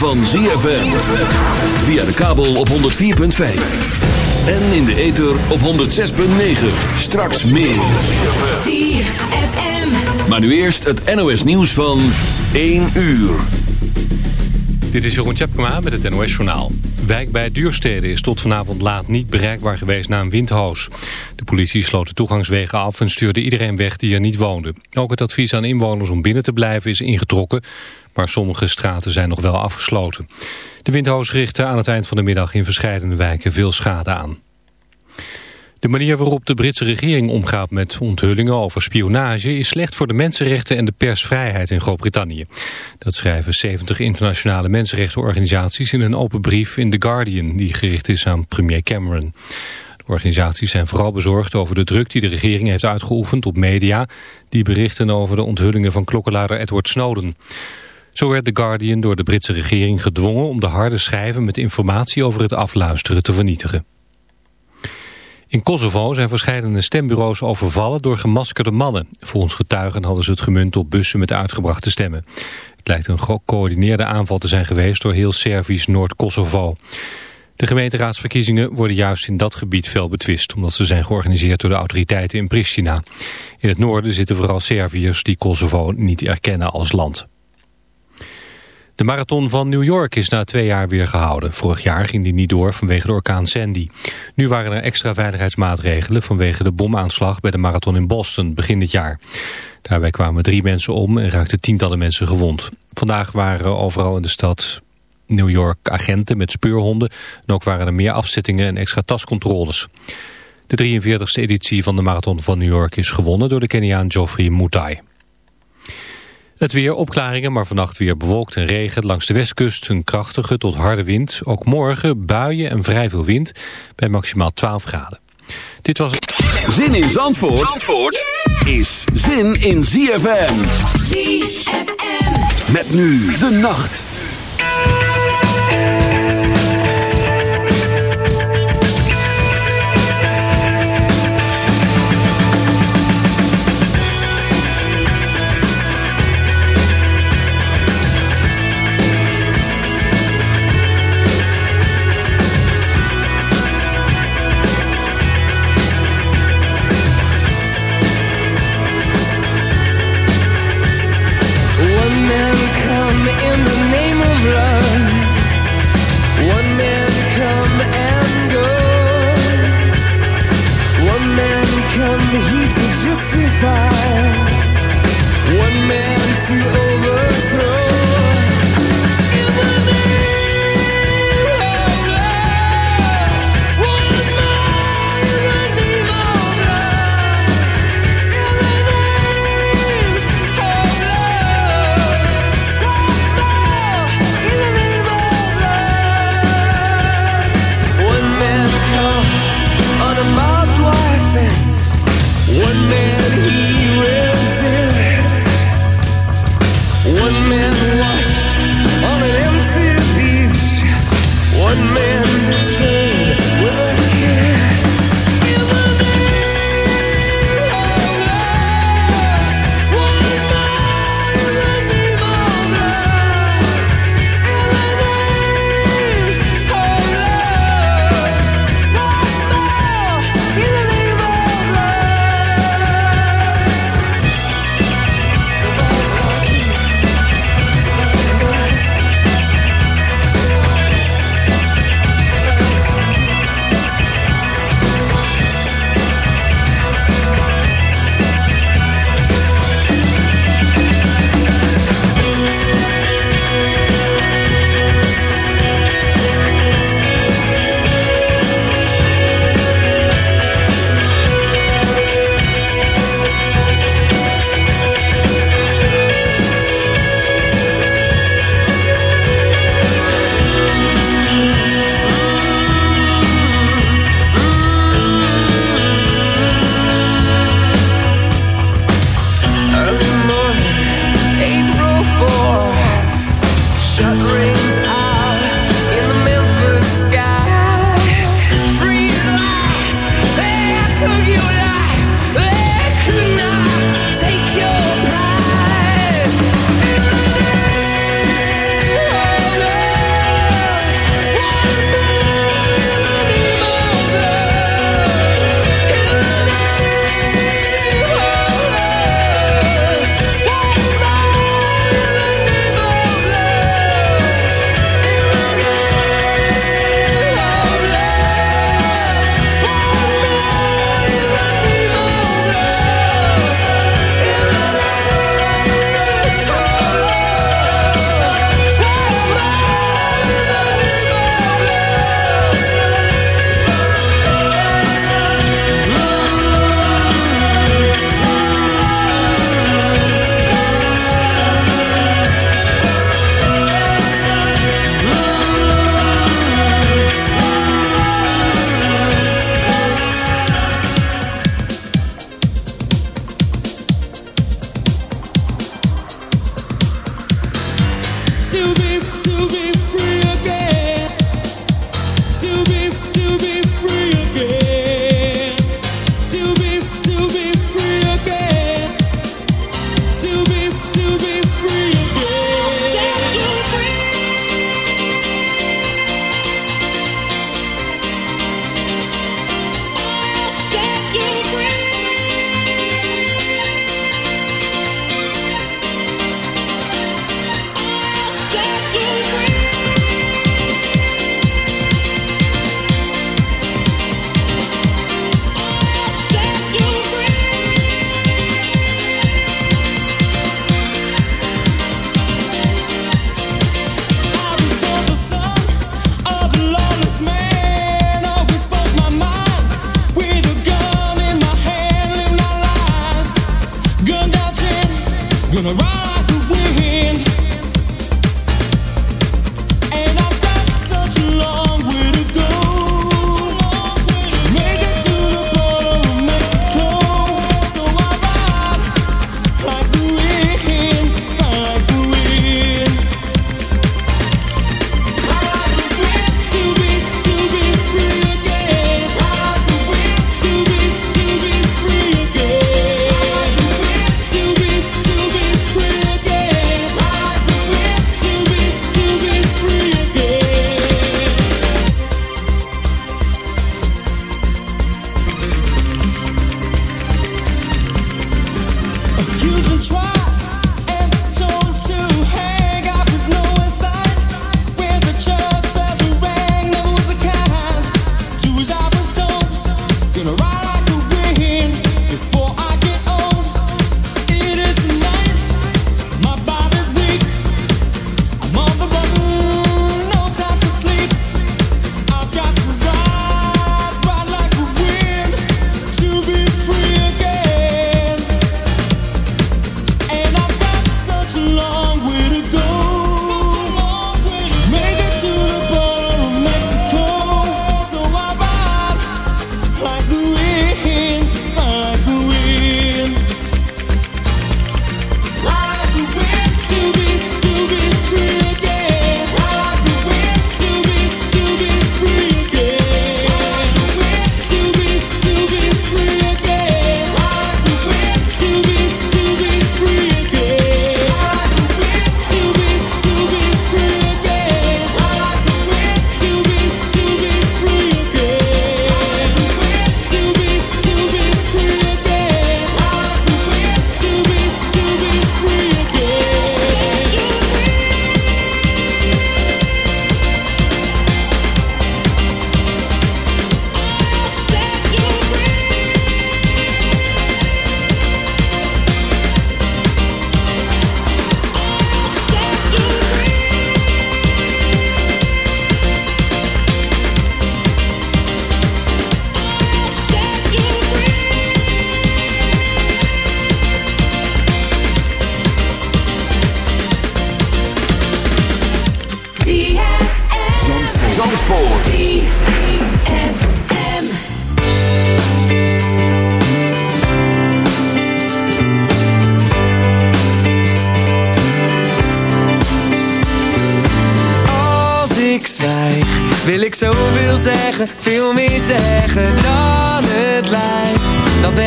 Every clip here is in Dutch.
Van ZFM. Via de kabel op 104.5. En in de ether op 106.9. Straks meer. Maar nu eerst het NOS nieuws van 1 uur. Dit is Jeroen Tjepkema met het NOS Journaal. Wijk bij Duurstede is tot vanavond laat niet bereikbaar geweest na een windhoos. De politie sloot de toegangswegen af en stuurde iedereen weg die er niet woonde. Ook het advies aan inwoners om binnen te blijven is ingetrokken maar sommige straten zijn nog wel afgesloten. De windhoos richtte aan het eind van de middag in verschillende wijken veel schade aan. De manier waarop de Britse regering omgaat met onthullingen over spionage is slecht voor de mensenrechten en de persvrijheid in Groot-Brittannië. Dat schrijven 70 internationale mensenrechtenorganisaties in een open brief in The Guardian die gericht is aan premier Cameron. De organisaties zijn vooral bezorgd over de druk die de regering heeft uitgeoefend op media die berichten over de onthullingen van klokkenluider Edward Snowden. Zo werd The Guardian door de Britse regering gedwongen om de harde schijven met informatie over het afluisteren te vernietigen. In Kosovo zijn verschillende stembureaus overvallen door gemaskerde mannen. Volgens getuigen hadden ze het gemunt op bussen met uitgebrachte stemmen. Het lijkt een gecoördineerde aanval te zijn geweest door heel Servisch Noord-Kosovo. De gemeenteraadsverkiezingen worden juist in dat gebied fel betwist... omdat ze zijn georganiseerd door de autoriteiten in Pristina. In het noorden zitten vooral Serviërs die Kosovo niet erkennen als land. De marathon van New York is na twee jaar weer gehouden. Vorig jaar ging die niet door vanwege de orkaan Sandy. Nu waren er extra veiligheidsmaatregelen vanwege de bomaanslag bij de marathon in Boston begin dit jaar. Daarbij kwamen drie mensen om en raakten tientallen mensen gewond. Vandaag waren overal in de stad New York agenten met speurhonden. En ook waren er meer afzettingen en extra tascontroles. De 43e editie van de marathon van New York is gewonnen door de Keniaan Geoffrey Mutai. Het weer opklaringen, maar vannacht weer bewolkt en regen. Langs de westkust een krachtige tot harde wind. Ook morgen buien en vrij veel wind bij maximaal 12 graden. Dit was het. Zin in Zandvoort, Zandvoort is zin in ZFM. ZFM. Met nu de nacht.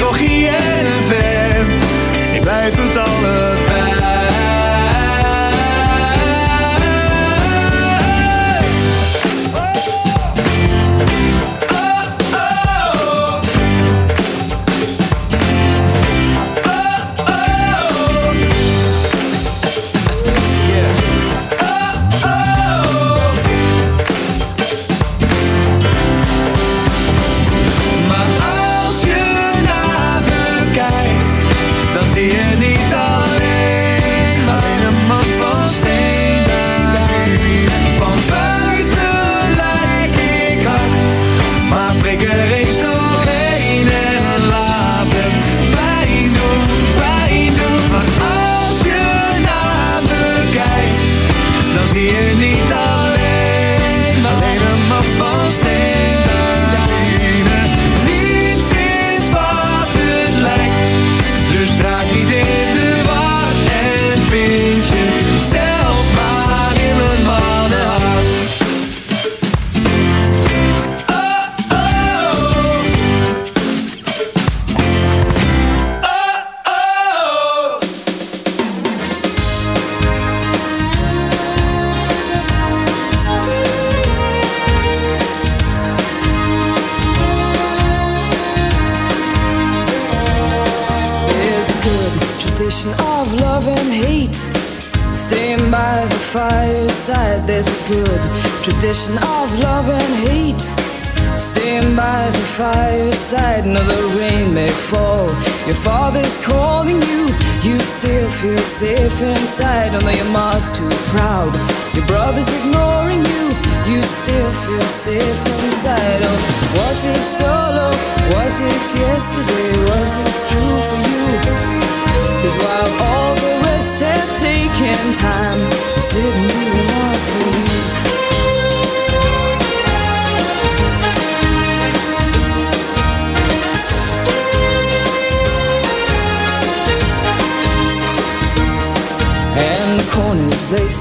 jochie en een vent. ik blijf het allebei. Your brother's ignoring you, you still feel safe inside. Oh, was it solo? Was it yesterday? Was it true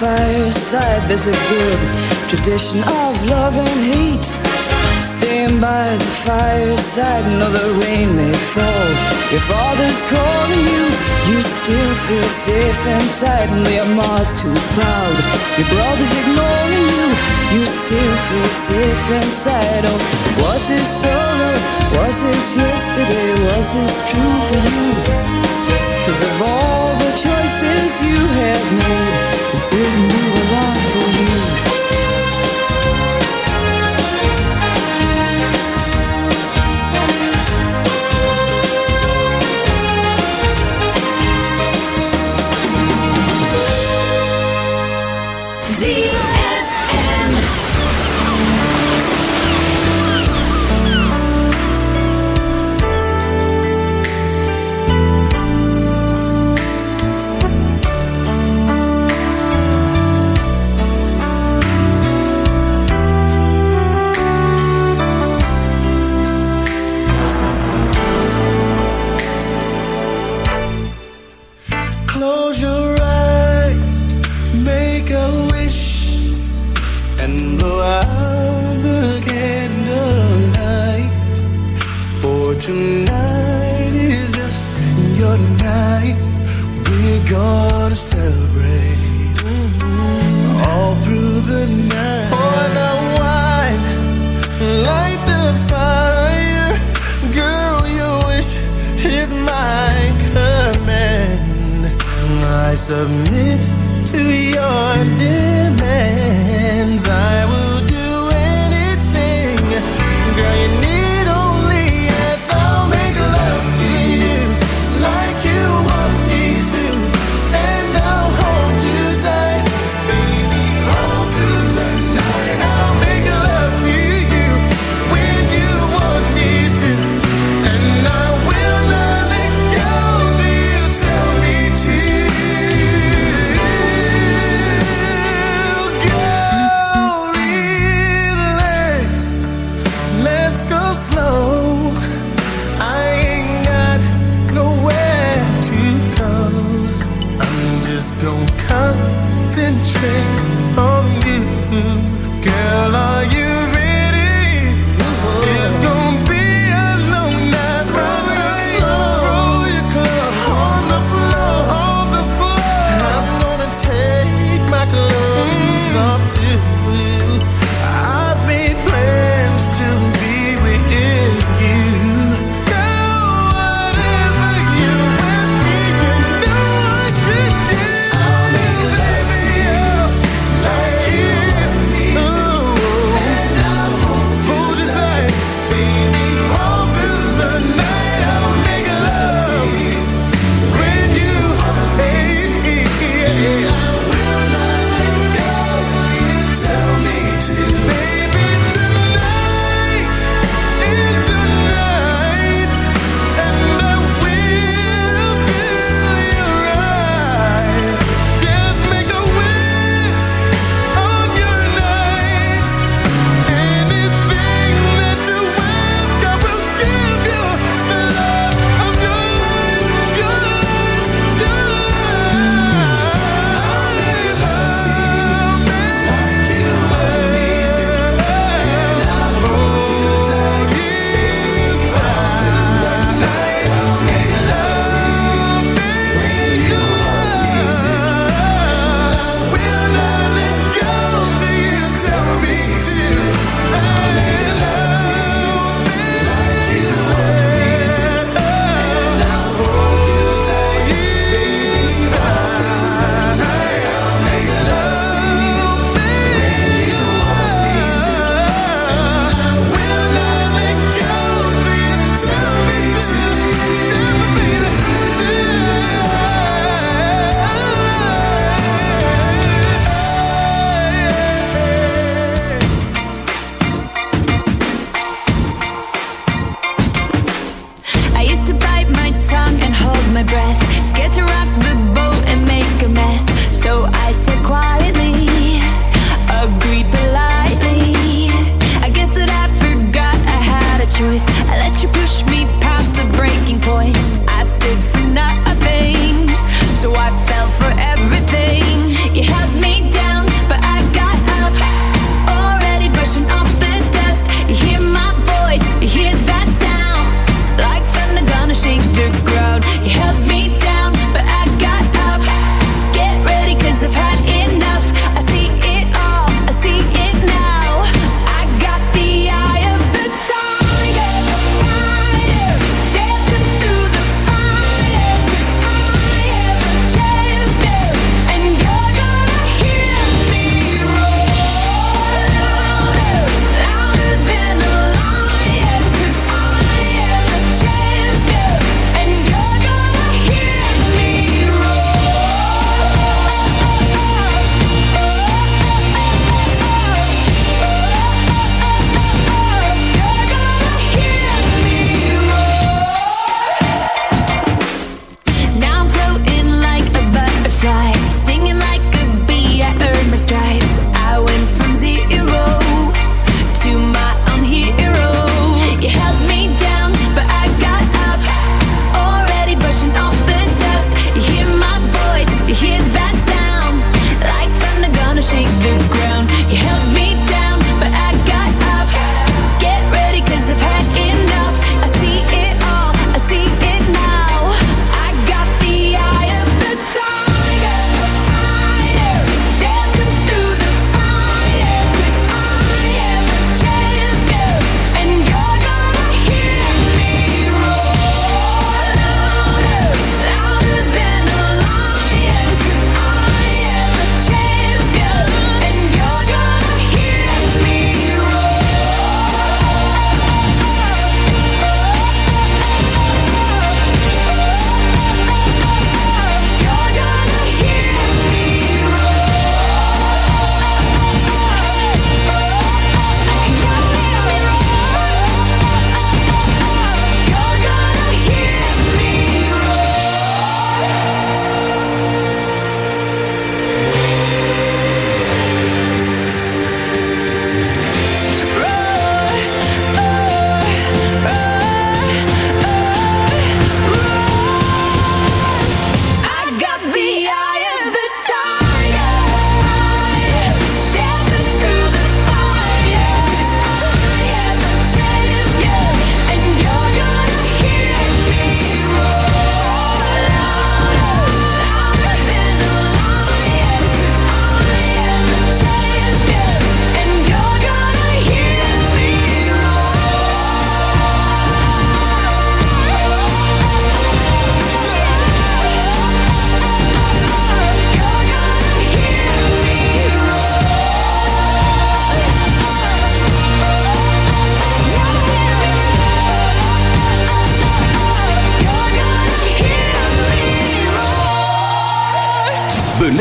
fireside, there's a good tradition of love and hate. Staying by the fireside, know the rain may fall. Your father's calling you, you still feel safe inside. And your mom's too proud, your brother's ignoring you, you still feel safe inside. Oh, was it solo? Was this yesterday? Was this true for you?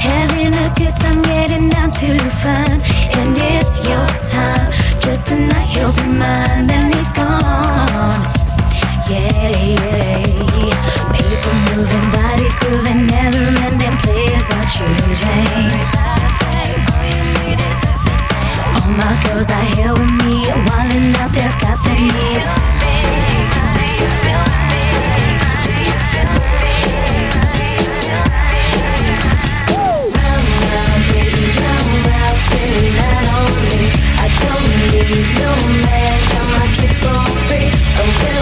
Having a good time, getting down to fun, and it's your time. Just tonight, he'll be mine, and he's gone. Yeah, yeah. People moving, bodies grooving, never ending players are. All my girls are here with me, they've got. you, no man, got my kids for free. Okay.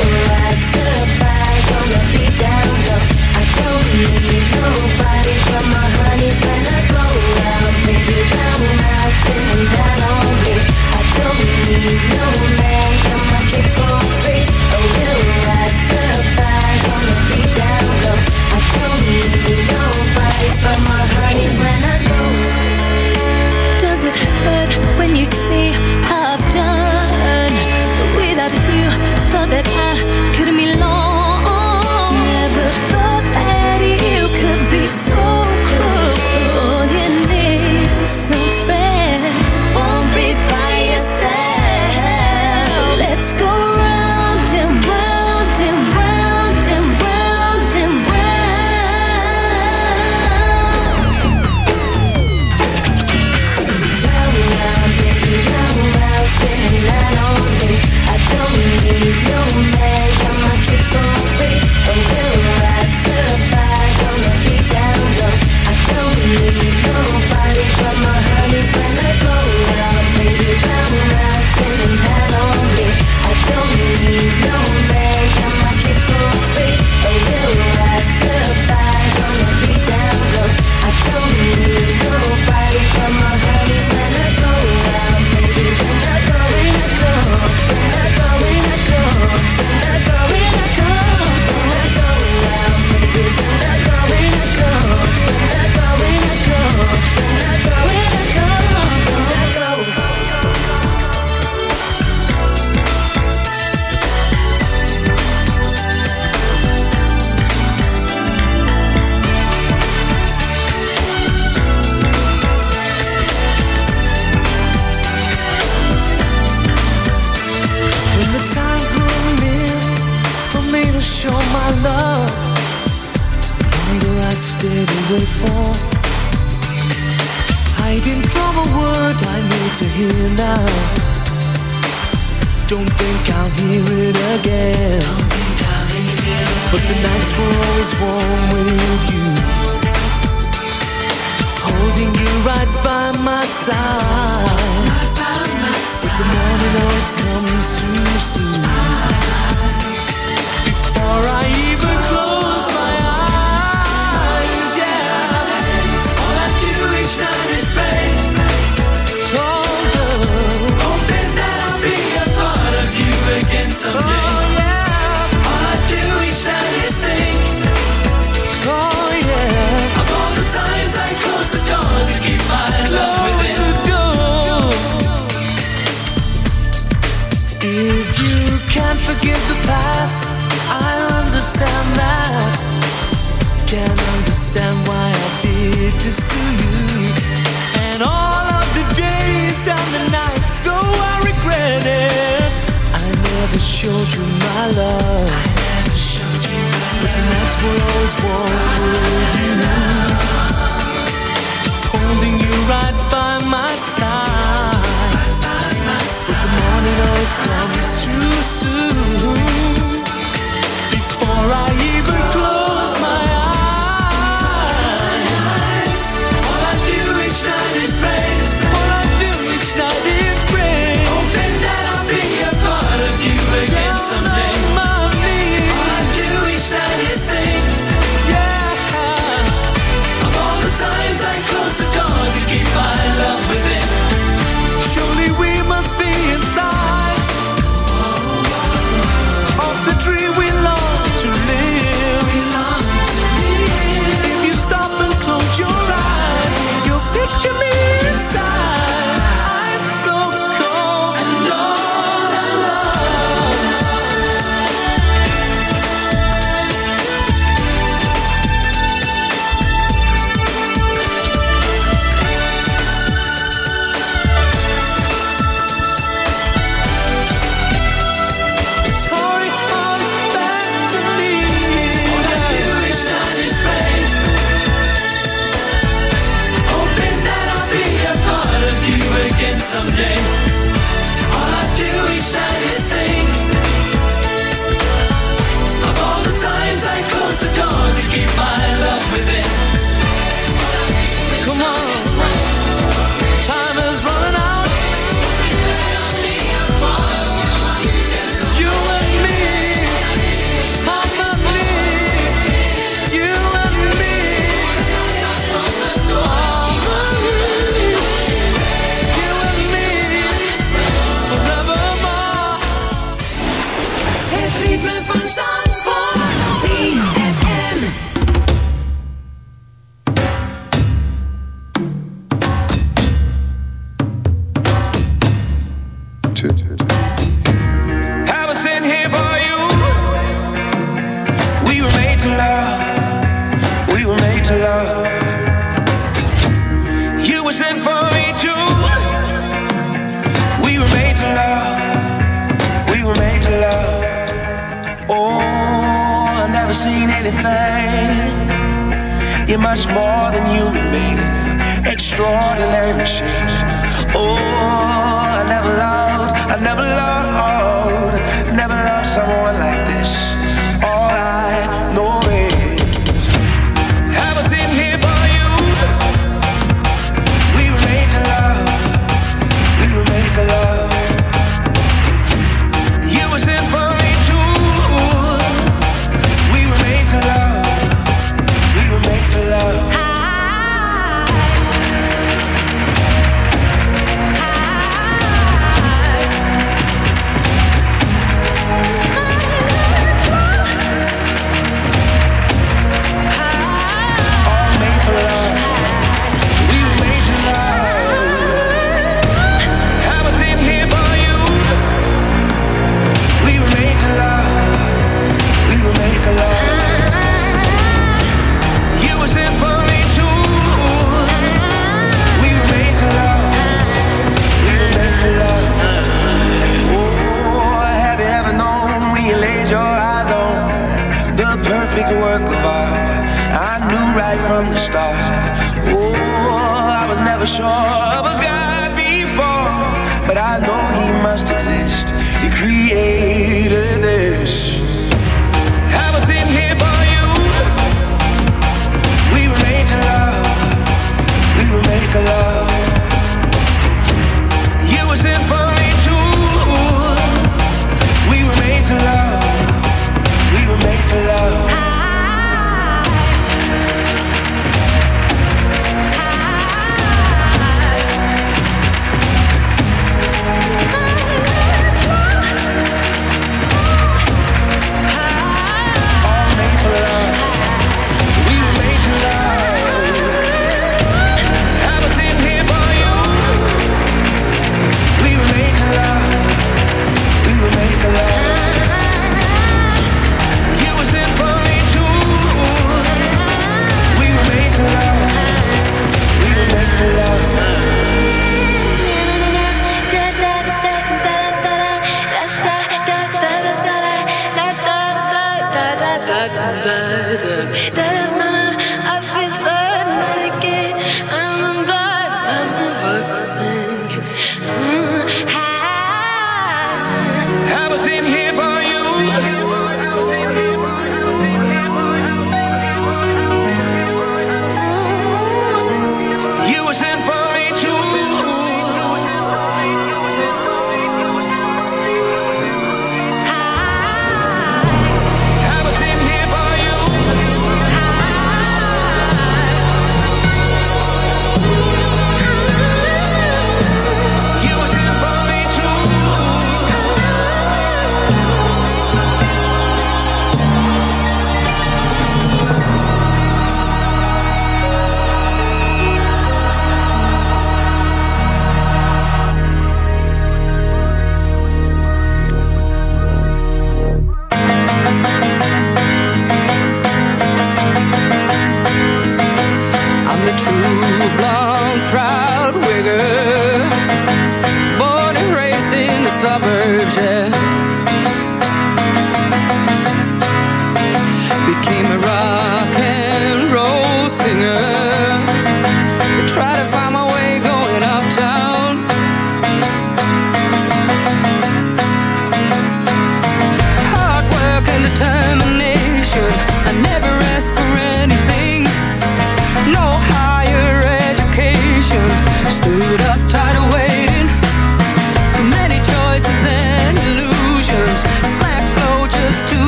understand why I did this to you. And all of the days and the nights, so I regret it. I never showed you my love. I. But that's what I always wanted with you. Holding you right by my side. Right by my side. But the morning always comes.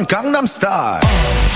van Gangnam Style.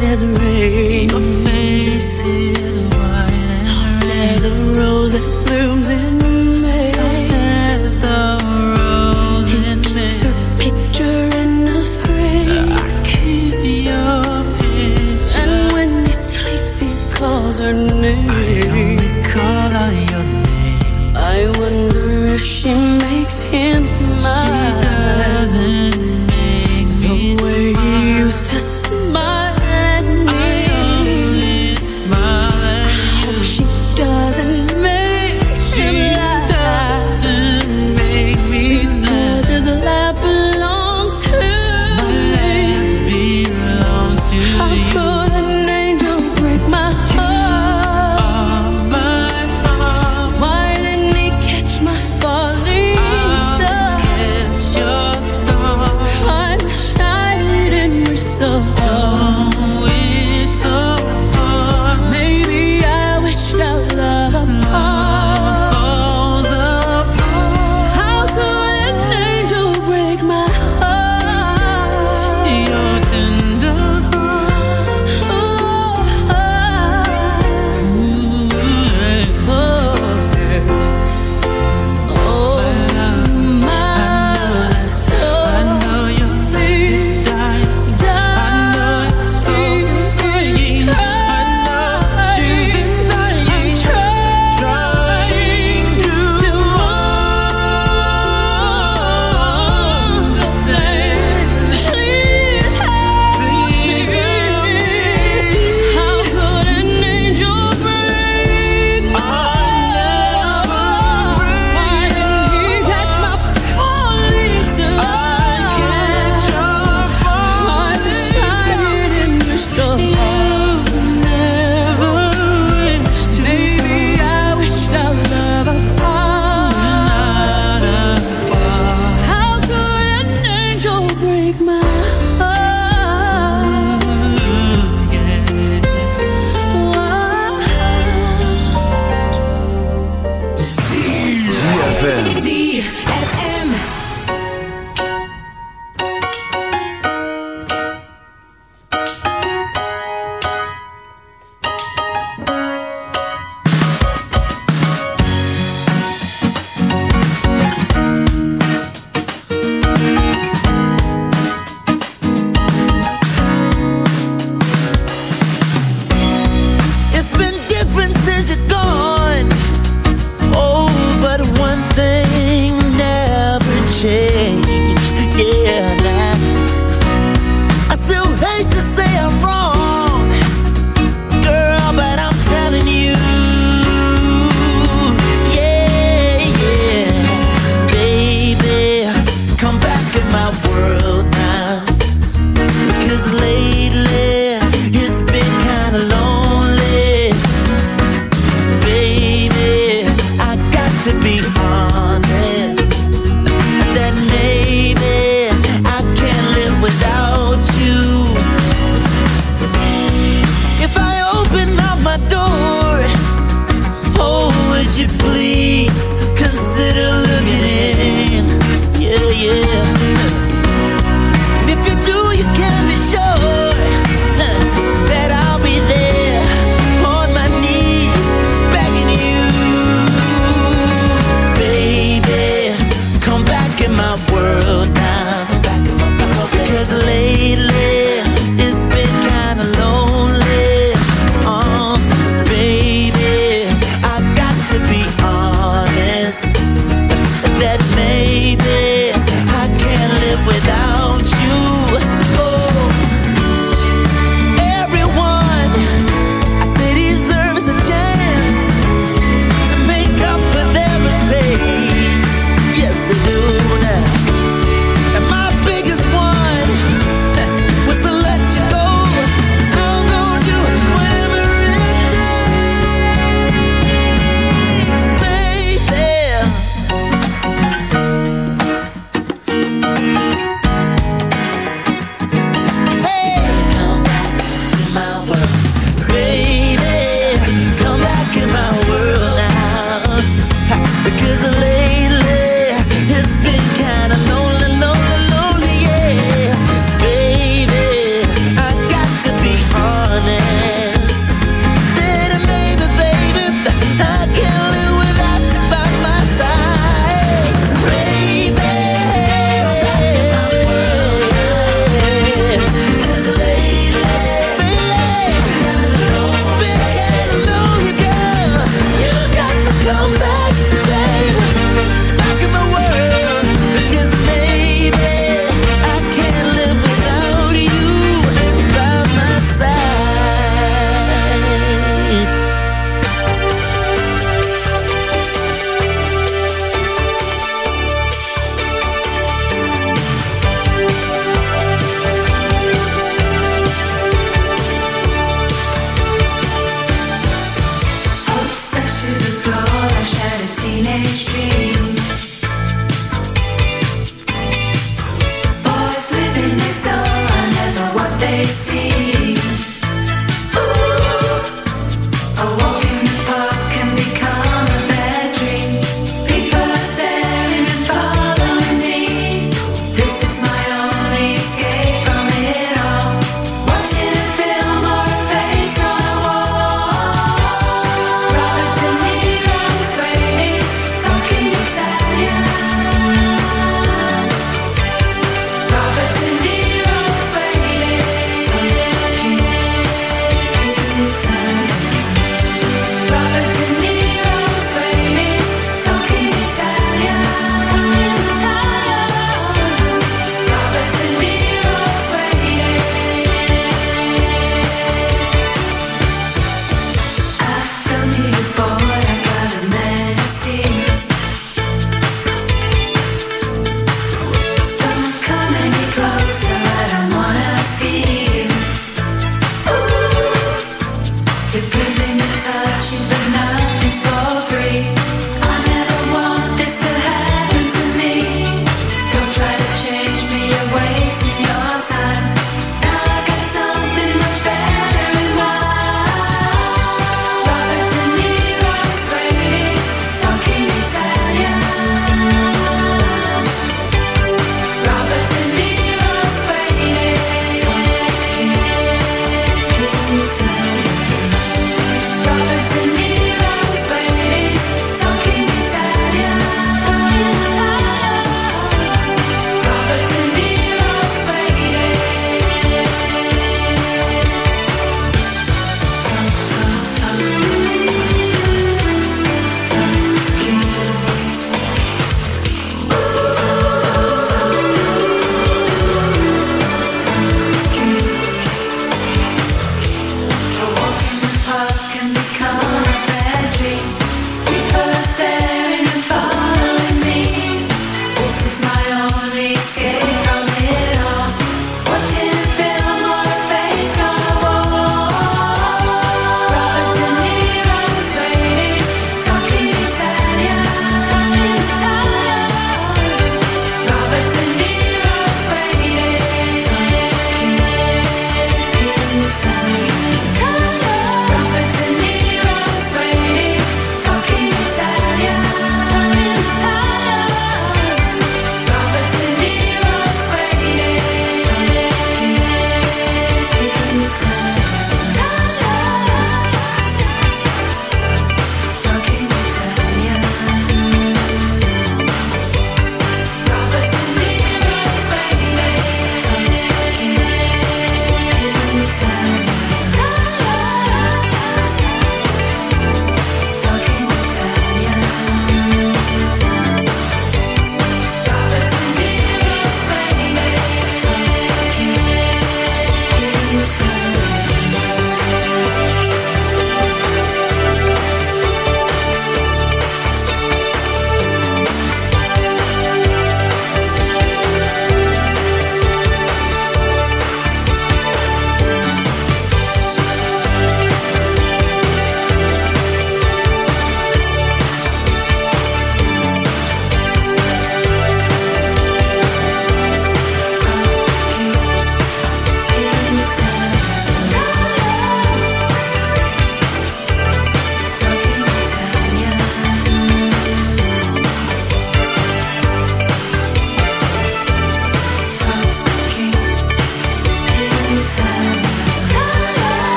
Your face is white. Soft as a rose that blooms in